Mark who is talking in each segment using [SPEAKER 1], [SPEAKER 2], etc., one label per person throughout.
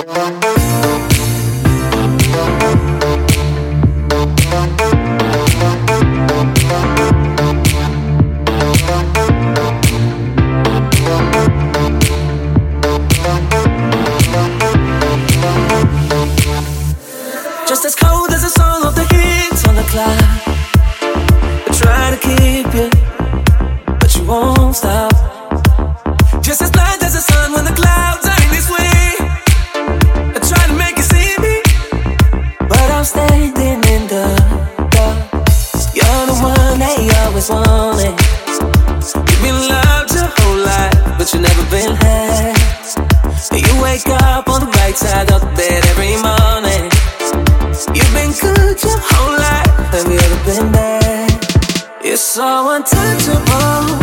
[SPEAKER 1] Just as cold as the soul of the hits on the clock. I'm standing in the dark. You're the one they always wanted. You've been loved your whole life, but you've never been had. You wake up on the right side of the bed every morning. You've been good your whole life, have you ever been bad? You're so untouchable.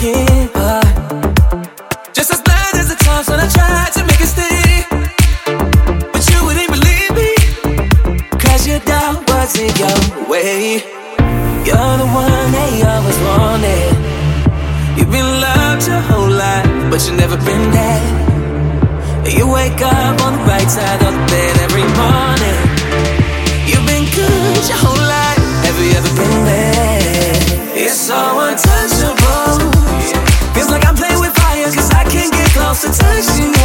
[SPEAKER 1] Just as blind as the times when I tried to make it stay, but you wouldn't believe me, your doubt wasn't your way. You're the one they always wanted. You've been loved your whole life, but you never been there. You wake up on the right side of the bed every morning. You've been good your whole life. Have you ever been there? It's so untouchable. 在在心。